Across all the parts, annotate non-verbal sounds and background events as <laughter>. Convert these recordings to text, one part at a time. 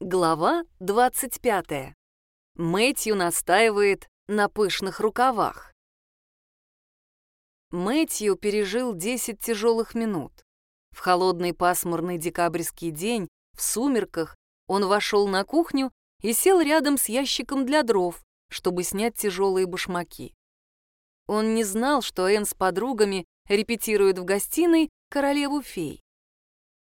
Глава 25. Мэтью настаивает на пышных рукавах. Мэтью пережил 10 тяжелых минут. В холодный пасмурный декабрьский день, в сумерках, он вошел на кухню и сел рядом с ящиком для дров, чтобы снять тяжелые башмаки. Он не знал, что Энн с подругами репетирует в гостиной королеву фей.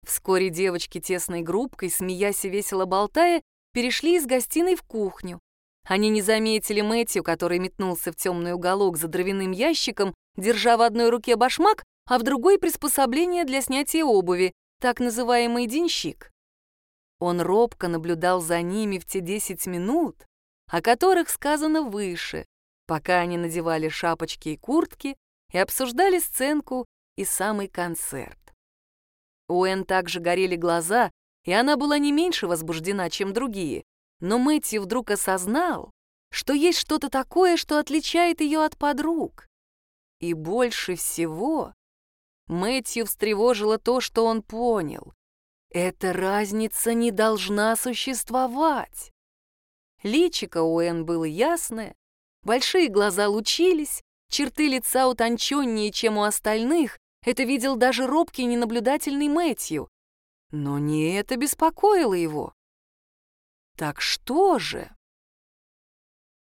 Вскоре девочки тесной группкой, смеясь и весело болтая, перешли из гостиной в кухню. Они не заметили Мэтью, который метнулся в темный уголок за дровяным ящиком, держа в одной руке башмак, а в другой приспособление для снятия обуви, так называемый денщик. Он робко наблюдал за ними в те десять минут, о которых сказано выше, пока они надевали шапочки и куртки и обсуждали сценку и самый концерт. У Энн также горели глаза, и она была не меньше возбуждена, чем другие. Но Мэтью вдруг осознал, что есть что-то такое, что отличает ее от подруг. И больше всего Мэтью встревожило то, что он понял. Эта разница не должна существовать. Личико у Энн было ясное, большие глаза лучились, черты лица утонченнее, чем у остальных, это видел даже робкий ненаблюдательный Мэтью. Но не это беспокоило его. Так что же?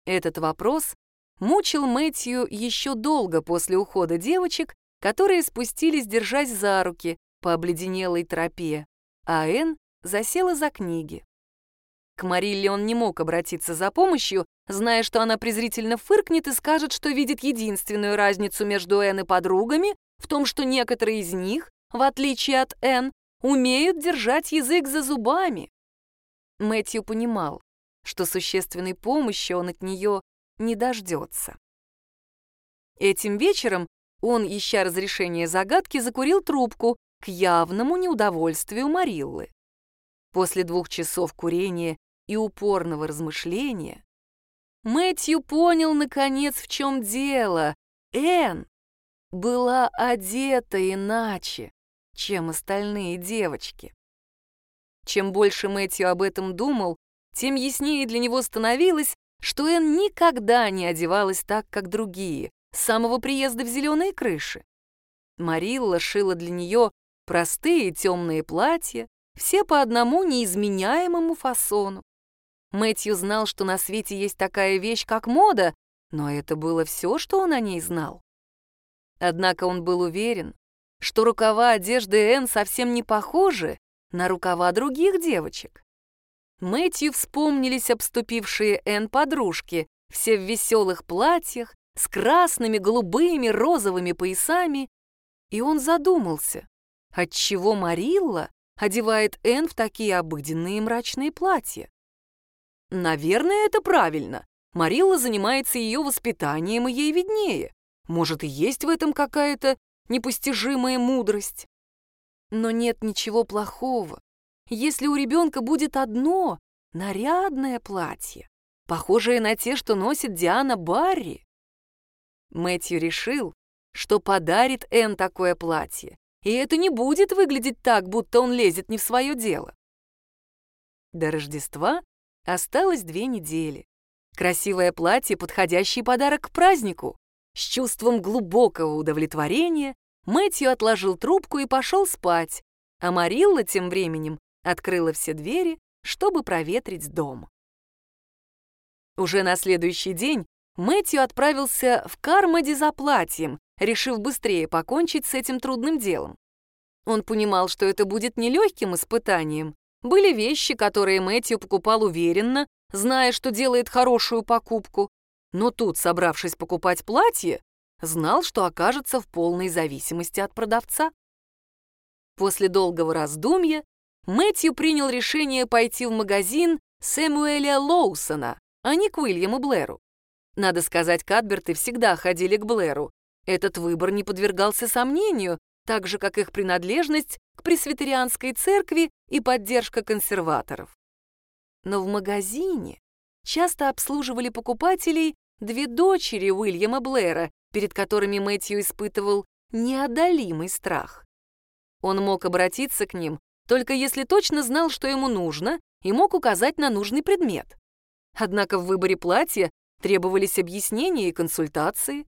Этот вопрос мучил Мэтью еще долго после ухода девочек, которые спустились, держась за руки по обледенелой тропе, а Энн засела за книги. К Марилле он не мог обратиться за помощью, зная, что она презрительно фыркнет и скажет, что видит единственную разницу между Энн и подругами в том, что некоторые из них, в отличие от Энн, умеют держать язык за зубами. Мэтью понимал, что существенной помощи он от нее не дождется. Этим вечером он, ища разрешение загадки, закурил трубку к явному неудовольствию Мариллы. После двух часов курения и упорного размышления Мэтью понял, наконец, в чем дело. Энн была одета иначе, чем остальные девочки. Чем больше Мэтью об этом думал, тем яснее для него становилось, что Энн никогда не одевалась так, как другие, с самого приезда в зеленые крыши. Марилла шила для нее простые темные платья, все по одному неизменяемому фасону. Мэтью знал, что на свете есть такая вещь, как мода, но это было все, что он о ней знал. Однако он был уверен, что рукава одежды Энн совсем не похожи на рукава других девочек. Мэтью вспомнились обступившие Энн подружки, все в веселых платьях, с красными, голубыми, розовыми поясами, и он задумался, отчего Марилла одевает Энн в такие обыденные мрачные платья. Наверное, это правильно. Марилла занимается ее воспитанием, и ей виднее. Может, и есть в этом какая-то непостижимая мудрость. Но нет ничего плохого, если у ребенка будет одно нарядное платье, похожее на те, что носит Диана Барри. Мэтью решил, что подарит Энн такое платье, и это не будет выглядеть так, будто он лезет не в свое дело. До Рождества осталось две недели. Красивое платье — подходящий подарок к празднику. С чувством глубокого удовлетворения Мэтью отложил трубку и пошел спать, а Марилла тем временем открыла все двери, чтобы проветрить дом. Уже на следующий день Мэтью отправился в Кармоди за платьем, решив быстрее покончить с этим трудным делом. Он понимал, что это будет нелегким испытанием. Были вещи, которые Мэтью покупал уверенно, зная, что делает хорошую покупку, но тут, собравшись покупать платье, знал, что окажется в полной зависимости от продавца. После долгого раздумья Мэтью принял решение пойти в магазин Сэмуэля Лоусона, а не к Уильяму Блэру. Надо сказать, Кадберты всегда ходили к Блэру. Этот выбор не подвергался сомнению, так же, как их принадлежность к пресвитерианской церкви и поддержка консерваторов. Но в магазине часто обслуживали покупателей две дочери Уильяма Блэра, перед которыми Мэтью испытывал неодолимый страх. Он мог обратиться к ним, только если точно знал, что ему нужно, и мог указать на нужный предмет. Однако в выборе платья требовались объяснения и консультации.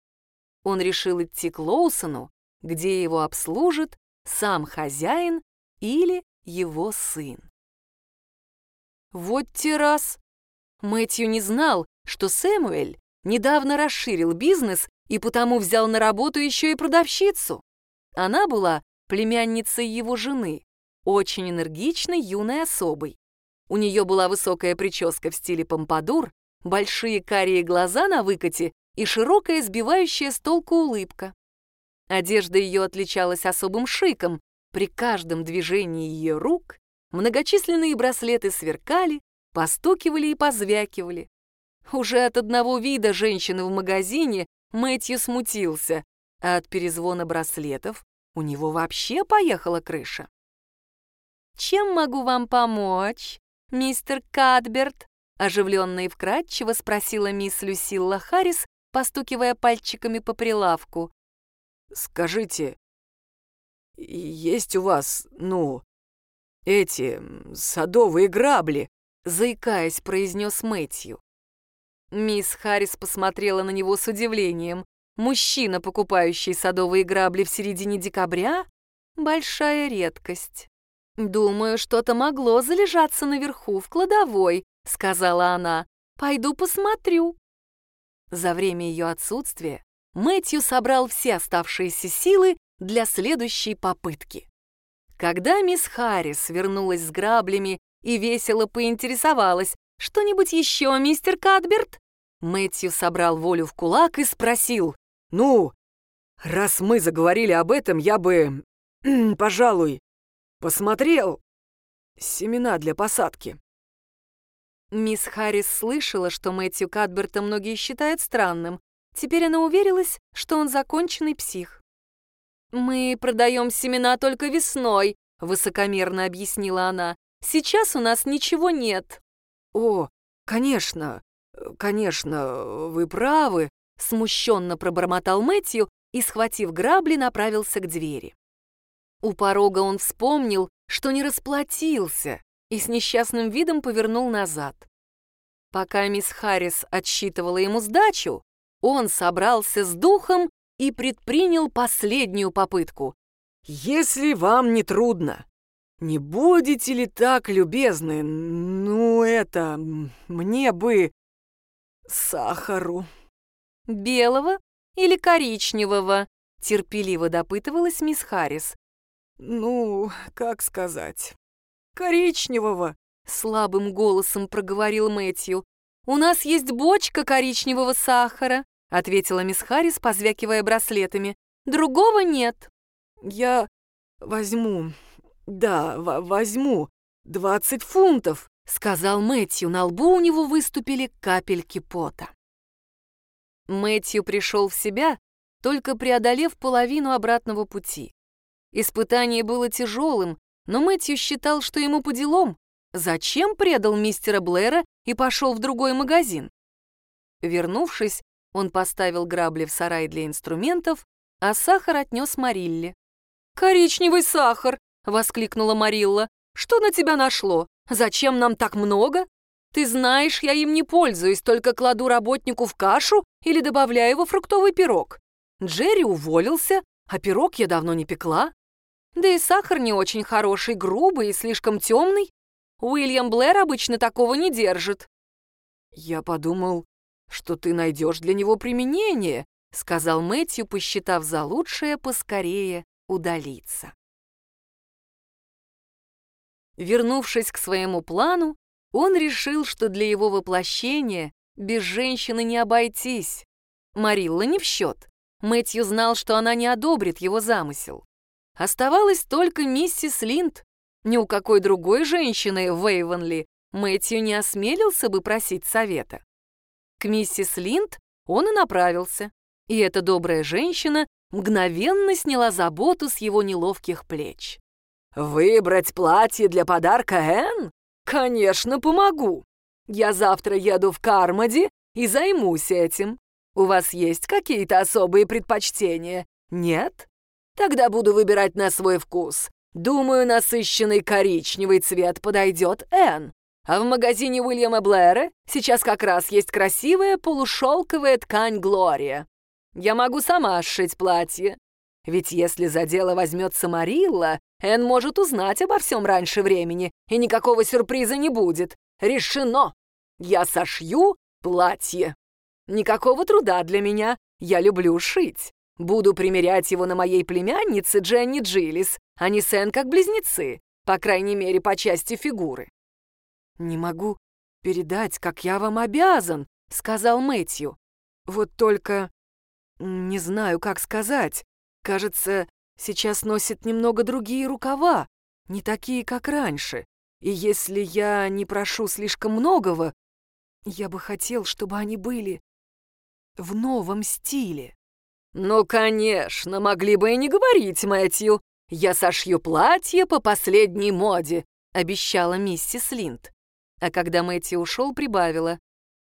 Он решил идти к Лоусону, где его обслужит сам хозяин или его сын. Вот те раз! Мэтью не знал, что Сэмуэль недавно расширил бизнес и потому взял на работу еще и продавщицу. Она была племянницей его жены, очень энергичной юной особой. У нее была высокая прическа в стиле помпадур, большие карие глаза на выкате и широкая сбивающая с толку улыбка. Одежда ее отличалась особым шиком. При каждом движении ее рук многочисленные браслеты сверкали, постукивали и позвякивали. Уже от одного вида женщины в магазине Мэтью смутился, а от перезвона браслетов у него вообще поехала крыша. «Чем могу вам помочь, мистер Кадберт?» оживленно и вкратчиво спросила мисс Люсилла Харрис, постукивая пальчиками по прилавку. «Скажите, есть у вас, ну, эти садовые грабли?» заикаясь, произнес Мэтью. Мисс Харрис посмотрела на него с удивлением. Мужчина, покупающий садовые грабли в середине декабря? Большая редкость. «Думаю, что-то могло залежаться наверху, в кладовой», — сказала она. «Пойду посмотрю». За время ее отсутствия Мэтью собрал все оставшиеся силы для следующей попытки. Когда мисс Харрис вернулась с граблями и весело поинтересовалась, «Что-нибудь еще, мистер Кадберт?» Мэтью собрал волю в кулак и спросил. «Ну, раз мы заговорили об этом, я бы, <clears throat> пожалуй, посмотрел семена для посадки». Мисс Харрис слышала, что Мэтью Кадберта многие считают странным. Теперь она уверилась, что он законченный псих. «Мы продаем семена только весной», — высокомерно объяснила она. «Сейчас у нас ничего нет». «О, конечно, конечно, вы правы», — смущенно пробормотал Мэтью и, схватив грабли, направился к двери. У порога он вспомнил, что не расплатился, и с несчастным видом повернул назад. Пока мисс Харрис отсчитывала ему сдачу, он собрался с духом и предпринял последнюю попытку. «Если вам не трудно, не будете ли так любезны? Ну, это... мне бы... сахару». «Белого или коричневого?» — терпеливо допытывалась мисс Харрис. «Ну, как сказать? Коричневого», — слабым голосом проговорил Мэтью. «У нас есть бочка коричневого сахара», — ответила мисс Харрис, позвякивая браслетами. «Другого нет». «Я возьму, «Да, возьму. Двадцать фунтов», — сказал Мэтью. На лбу у него выступили капельки пота. Мэтью пришел в себя, только преодолев половину обратного пути. Испытание было тяжелым, но Мэтью считал, что ему по делам. Зачем предал мистера Блэра и пошел в другой магазин? Вернувшись, он поставил грабли в сарай для инструментов, а сахар отнес Марилле. «Коричневый сахар!» — воскликнула Марилла. «Что на тебя нашло? Зачем нам так много? Ты знаешь, я им не пользуюсь, только кладу работнику в кашу или добавляю во фруктовый пирог. Джерри уволился, а пирог я давно не пекла. Да и сахар не очень хороший, грубый и слишком темный. Уильям Блэр обычно такого не держит». «Я подумал, что ты найдешь для него применение», — сказал Мэтью, посчитав за лучшее поскорее удалиться. Вернувшись к своему плану, он решил, что для его воплощения без женщины не обойтись. Марилла не в счет. Мэтью знал, что она не одобрит его замысел. Оставалась только миссис Линд. Ни у какой другой женщины в Эйвенли Мэтью не осмелился бы просить совета. К миссис Линд он и направился, и эта добрая женщина мгновенно сняла заботу с его неловких плеч. «Выбрать платье для подарка Энн? Конечно, помогу. Я завтра еду в Кармоди и займусь этим. У вас есть какие-то особые предпочтения? Нет? Тогда буду выбирать на свой вкус. Думаю, насыщенный коричневый цвет подойдет Энн. А в магазине Уильяма Блэра сейчас как раз есть красивая полушелковая ткань Глория. Я могу сама сшить платье. Ведь если за дело возьмется Марилла, Энн может узнать обо всем раньше времени, и никакого сюрприза не будет. Решено! Я сошью платье. Никакого труда для меня. Я люблю шить. Буду примерять его на моей племяннице Дженни Джилис, а не Сен как близнецы, по крайней мере, по части фигуры. «Не могу передать, как я вам обязан», — сказал Мэтью. «Вот только не знаю, как сказать. Кажется, сейчас носит немного другие рукава, не такие, как раньше. И если я не прошу слишком многого, я бы хотел, чтобы они были в новом стиле». «Ну, конечно, могли бы и не говорить, Мэтью. Я сошью платье по последней моде», — обещала миссис Линд. А когда Мэтью ушел, прибавила.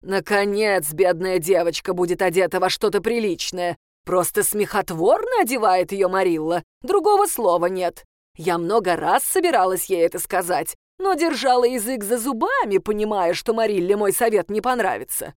«Наконец, бедная девочка будет одета во что-то приличное. Просто смехотворно одевает ее Марилла. Другого слова нет. Я много раз собиралась ей это сказать, но держала язык за зубами, понимая, что Марилле мой совет не понравится.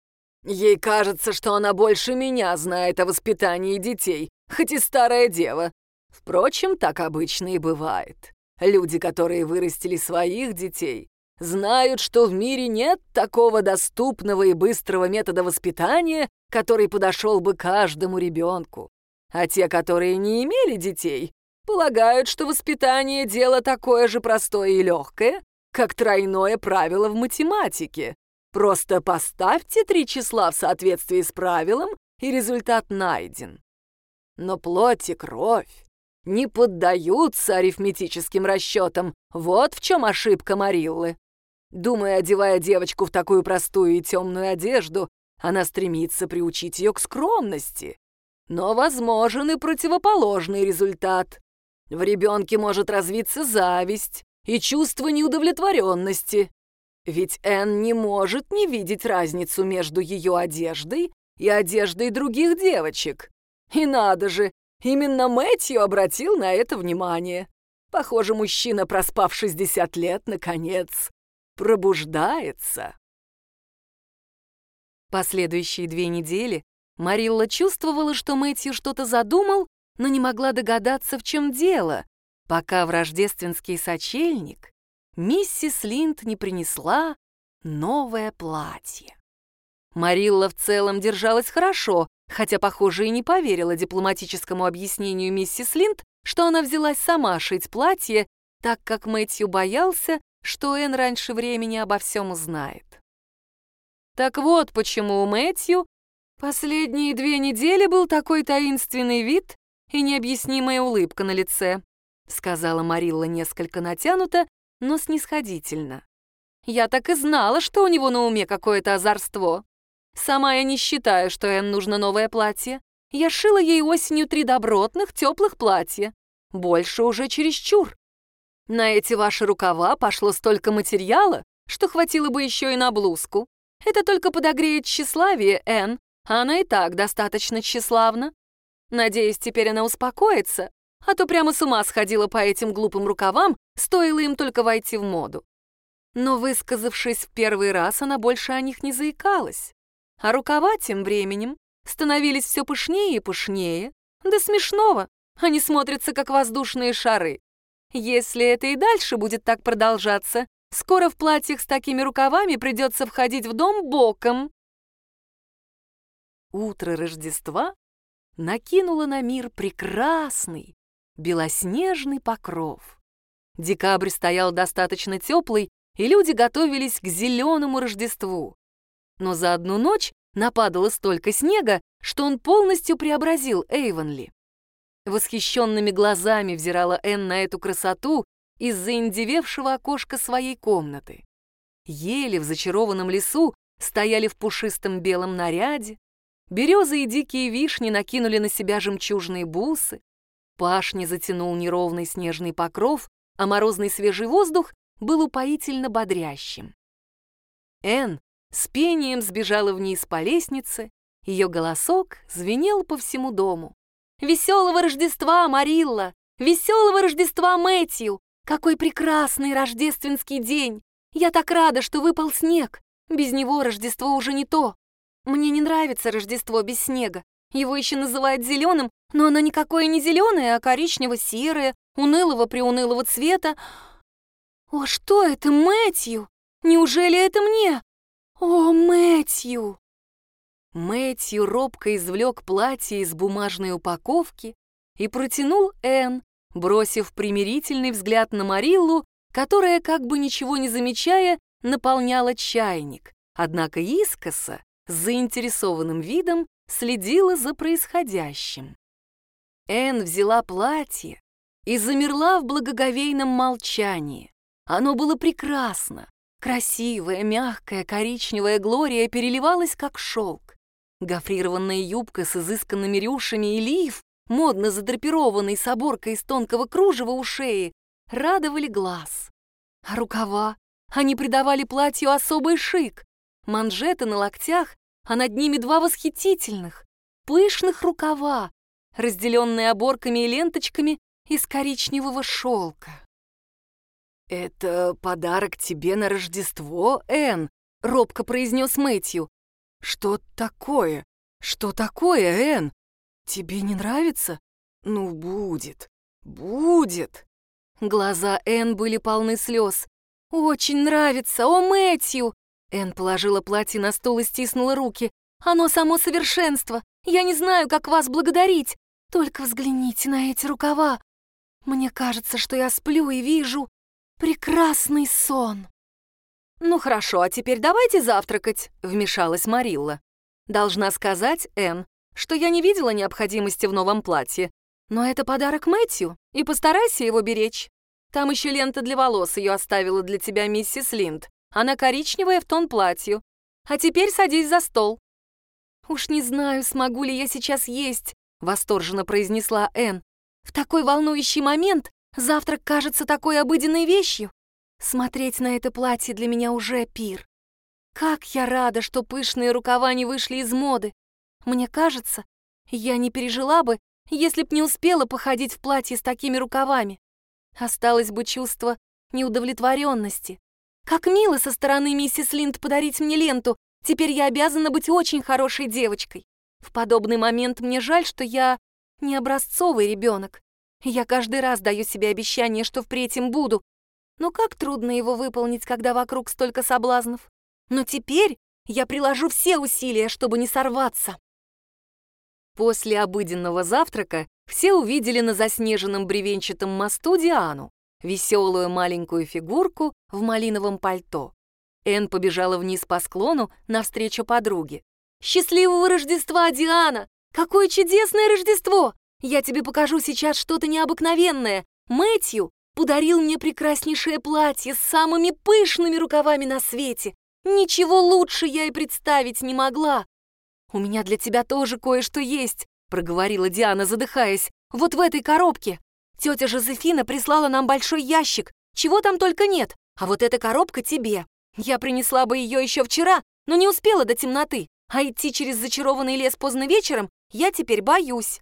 Ей кажется, что она больше меня знает о воспитании детей, хоть и старая дева. Впрочем, так обычно и бывает. Люди, которые вырастили своих детей, знают, что в мире нет такого доступного и быстрого метода воспитания, который подошел бы каждому ребенку. А те, которые не имели детей, полагают, что воспитание — дело такое же простое и легкое, как тройное правило в математике. Просто поставьте три числа в соответствии с правилом, и результат найден. Но плоть и кровь не поддаются арифметическим расчетам. Вот в чем ошибка Мариллы. Думая, одевая девочку в такую простую и темную одежду, она стремится приучить ее к скромности. Но возможен и противоположный результат. В ребенке может развиться зависть и чувство неудовлетворенности. Ведь Энн не может не видеть разницу между ее одеждой и одеждой других девочек. И надо же, именно Мэтью обратил на это внимание. Похоже, мужчина, проспав 60 лет, наконец, пробуждается. Последующие две недели Марилла чувствовала, что Мэтью что-то задумал, но не могла догадаться, в чем дело, пока в рождественский сочельник миссис Линд не принесла новое платье. Марилла в целом держалась хорошо, хотя, похоже, и не поверила дипломатическому объяснению миссис Линд, что она взялась сама шить платье, так как Мэтью боялся, что Энн раньше времени обо всем узнает. Так вот, почему у Мэтью последние две недели был такой таинственный вид и необъяснимая улыбка на лице, сказала Марилла несколько натянуто, но снисходительно. Я так и знала, что у него на уме какое-то озорство. Сама я не считаю, что Энн нужно новое платье. Я шила ей осенью три добротных, теплых платья. Больше уже чересчур. На эти ваши рукава пошло столько материала, что хватило бы еще и на блузку. Это только подогреет тщеславие Энн, она и так достаточно тщеславна. Надеюсь, теперь она успокоится, а то прямо с ума сходила по этим глупым рукавам, стоило им только войти в моду. Но, высказавшись в первый раз, она больше о них не заикалась. А рукава тем временем становились все пышнее и пышнее, до смешного. Они смотрятся, как воздушные шары. Если это и дальше будет так продолжаться, скоро в платьях с такими рукавами придется входить в дом боком. Утро Рождества накинуло на мир прекрасный, белоснежный покров. Декабрь стоял достаточно теплый, и люди готовились к зеленому Рождеству. Но за одну ночь нападало столько снега, что он полностью преобразил Эйвонли. Восхищенными глазами взирала Энн на эту красоту из за заиндевевшего окошка своей комнаты. Ели в зачарованном лесу стояли в пушистом белом наряде, березы и дикие вишни накинули на себя жемчужные бусы, пашни затянул неровный снежный покров, а морозный свежий воздух был упоительно бодрящим. Энн с пением сбежала вниз по лестнице, ее голосок звенел по всему дому. Веселого Рождества, Марилла! Веселого Рождества, Мэтью! Какой прекрасный рождественский день! Я так рада, что выпал снег. Без него Рождество уже не то. Мне не нравится Рождество без снега. Его еще называют зеленым, но оно никакое не зеленое, а коричнево-серое, унылого-приунылого цвета. О, что это, Мэтью? Неужели это мне? О, Мэтью! Мэтью робко извлек платье из бумажной упаковки и протянул Энн, бросив примирительный взгляд на Мариллу, которая, как бы ничего не замечая, наполняла чайник, однако искоса, с заинтересованным видом, следила за происходящим. Энн взяла платье и замерла в благоговейном молчании. Оно было прекрасно. Красивая, мягкая, коричневая Глория переливалась, как шелк. Гофрированная юбка с изысканными рюшами и лиф, модно задрапированный с оборкой из тонкого кружева у шеи, радовали глаз. А рукава? Они придавали платью особый шик. Манжеты на локтях, а над ними два восхитительных, пышных рукава, разделенные оборками и ленточками из коричневого шелка. «Это подарок тебе на Рождество, Энн», — робко произнес Мэтью. «Что такое? Что такое, Энн? Тебе не нравится? Ну, будет, будет». Глаза Энн были полны слез. «Очень нравится! О, Мэтью!» Энн положила платье на стол и стиснула руки. «Оно само совершенство! Я не знаю, как вас благодарить! Только взгляните на эти рукава! Мне кажется, что я сплю и вижу прекрасный сон!» «Ну хорошо, а теперь давайте завтракать», — вмешалась Марилла. «Должна сказать, Энн, что я не видела необходимости в новом платье. Но это подарок Мэтью, и постарайся его беречь. Там еще лента для волос ее оставила для тебя миссис Линд. Она коричневая в тон платью. А теперь садись за стол». «Уж не знаю, смогу ли я сейчас есть», — восторженно произнесла Энн. «В такой волнующий момент завтрак кажется такой обыденной вещью. Смотреть на это платье для меня уже пир. Как я рада, что пышные рукава не вышли из моды. Мне кажется, я не пережила бы, если б не успела походить в платье с такими рукавами. Осталось бы чувство неудовлетворенности. Как мило со стороны миссис Линд подарить мне ленту. Теперь я обязана быть очень хорошей девочкой. В подобный момент мне жаль, что я не образцовый ребенок. Я каждый раз даю себе обещание, что впредь им буду, но как трудно его выполнить, когда вокруг столько соблазнов. Но теперь я приложу все усилия, чтобы не сорваться. После обыденного завтрака все увидели на заснеженном бревенчатом мосту Диану, веселую маленькую фигурку в малиновом пальто. Энн побежала вниз по склону навстречу подруге. «Счастливого Рождества, Диана! Какое чудесное Рождество! Я тебе покажу сейчас что-то необыкновенное. Мэтью подарил мне прекраснейшее платье с самыми пышными рукавами на свете. Ничего лучше я и представить не могла. У меня для тебя тоже кое-что есть, проговорила Диана, задыхаясь. Вот в этой коробке. Тетя Жозефина прислала нам большой ящик. Чего там только нет. А вот эта коробка тебе. Я принесла бы ее еще вчера, но не успела до темноты. А идти через зачарованный лес поздно вечером я теперь боюсь.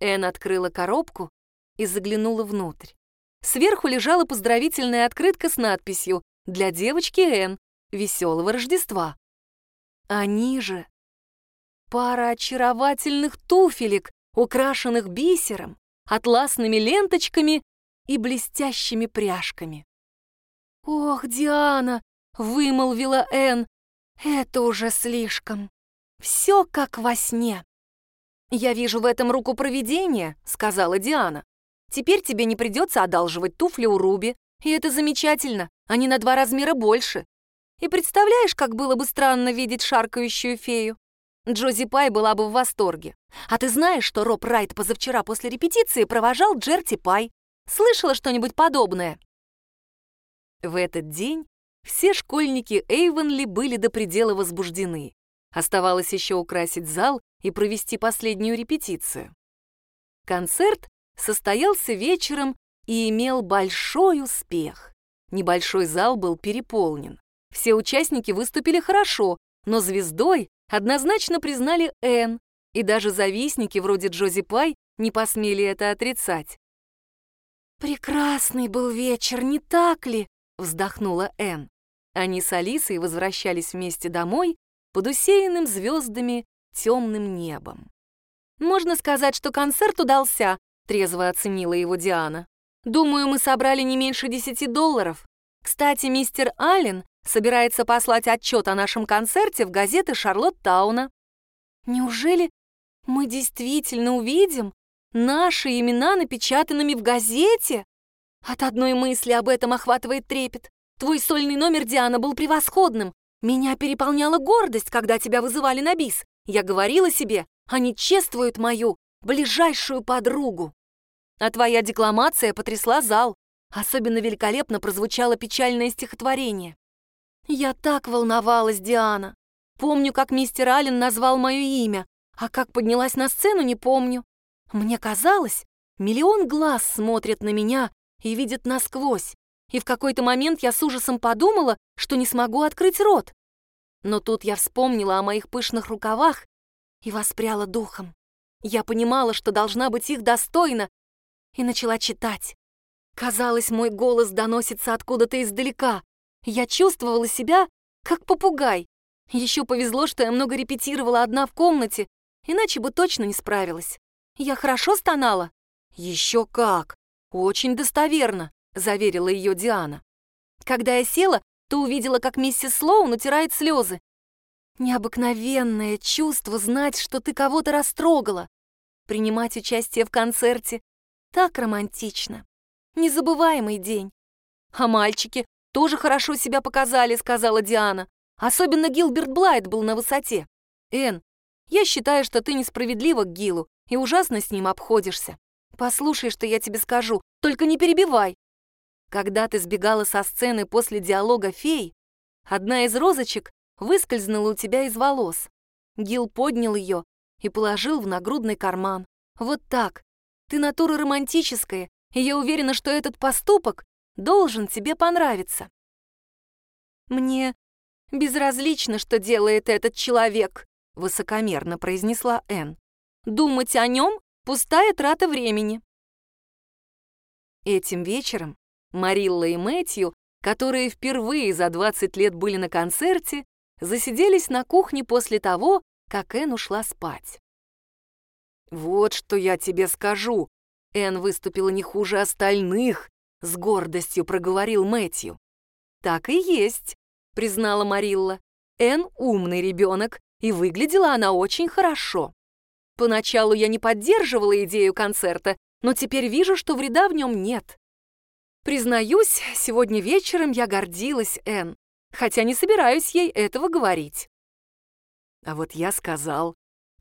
Эн открыла коробку и заглянула внутрь. Сверху лежала поздравительная открытка с надписью «Для девочки Н. Веселого Рождества». А ниже пара очаровательных туфелек, украшенных бисером, атласными ленточками и блестящими пряжками. «Ох, Диана!» — вымолвила Н. «Это уже слишком. Все как во сне». «Я вижу в этом руку провидения», — сказала Диана. «Теперь тебе не придется одалживать туфли у Руби, и это замечательно, они на два размера больше. И представляешь, как было бы странно видеть шаркающую фею? Джози Пай была бы в восторге. А ты знаешь, что Роб Райт позавчера после репетиции провожал Джерти Пай? Слышала что-нибудь подобное?» В этот день все школьники Эйвенли были до предела возбуждены. Оставалось еще украсить зал и провести последнюю репетицию. Концерт состоялся вечером и имел большой успех. Небольшой зал был переполнен. Все участники выступили хорошо, но звездой однозначно признали Энн, и даже завистники вроде Джози Пай не посмели это отрицать. «Прекрасный был вечер, не так ли?» — вздохнула Энн. Они с Алисой возвращались вместе домой под усеянным звездами темным небом. «Можно сказать, что концерт удался», — трезво оценила его Диана. «Думаю, мы собрали не меньше десяти долларов. Кстати, мистер Аллен собирается послать отчет о нашем концерте в газеты Шарлоттауна». «Неужели мы действительно увидим наши имена напечатанными в газете?» От одной мысли об этом охватывает трепет. Твой сольный номер, Диана, был превосходным. Меня переполняла гордость, когда тебя вызывали на бис. Я говорила себе, они чествуют мою ближайшую подругу. А твоя декламация потрясла зал. Особенно великолепно прозвучало печальное стихотворение. Я так волновалась, Диана. Помню, как мистер Аллен назвал мое имя, а как поднялась на сцену, не помню. Мне казалось, миллион глаз смотрят на меня и видят насквозь и в какой-то момент я с ужасом подумала, что не смогу открыть рот. Но тут я вспомнила о моих пышных рукавах и воспряла духом. Я понимала, что должна быть их достойна, и начала читать. Казалось, мой голос доносится откуда-то издалека. Я чувствовала себя как попугай. Еще повезло, что я много репетировала одна в комнате, иначе бы точно не справилась. Я хорошо стонала? Еще как! Очень достоверно заверила ее Диана. Когда я села, то увидела, как миссис Слоун утирает слезы. Необыкновенное чувство знать, что ты кого-то растрогала. Принимать участие в концерте так романтично. Незабываемый день. А мальчики тоже хорошо себя показали, сказала Диана. Особенно Гилберт Блайт был на высоте. Эн, я считаю, что ты несправедлива к Гилу и ужасно с ним обходишься. Послушай, что я тебе скажу, только не перебивай. Когда ты сбегала со сцены после диалога фей, одна из розочек выскользнула у тебя из волос. Гил поднял ее и положил в нагрудный карман. Вот так. Ты натура романтическая, и я уверена, что этот поступок должен тебе понравиться. Мне безразлично, что делает этот человек, высокомерно произнесла Энн. Думать о нем — пустая трата времени. Этим вечером Марилла и Мэтью, которые впервые за 20 лет были на концерте, засиделись на кухне после того, как Энн ушла спать. «Вот что я тебе скажу!» Энн выступила не хуже остальных, с гордостью проговорил Мэтью. «Так и есть», — признала Марилла. «Энн умный ребенок, и выглядела она очень хорошо. Поначалу я не поддерживала идею концерта, но теперь вижу, что вреда в нем нет. Признаюсь, сегодня вечером я гордилась Энн, хотя не собираюсь ей этого говорить. А вот я сказал,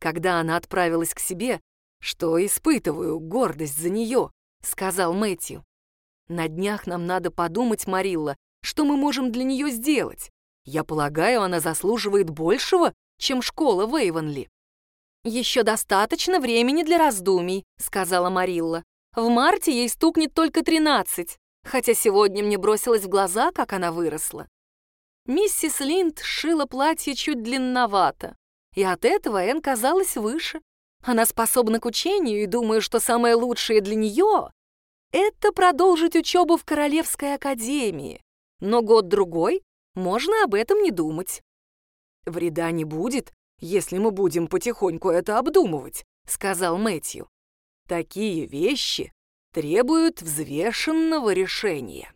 когда она отправилась к себе, что испытываю гордость за нее, сказал Мэтью. На днях нам надо подумать, Марилла, что мы можем для нее сделать. Я полагаю, она заслуживает большего, чем школа в Эйвенли. «Еще достаточно времени для раздумий», — сказала Марилла. «В марте ей стукнет только тринадцать хотя сегодня мне бросилось в глаза, как она выросла. Миссис Линд шила платье чуть длинновато, и от этого Энн казалась выше. Она способна к учению, и думаю, что самое лучшее для нее — это продолжить учебу в Королевской академии. Но год-другой можно об этом не думать. «Вреда не будет, если мы будем потихоньку это обдумывать», — сказал Мэтью. «Такие вещи требуют взвешенного решения.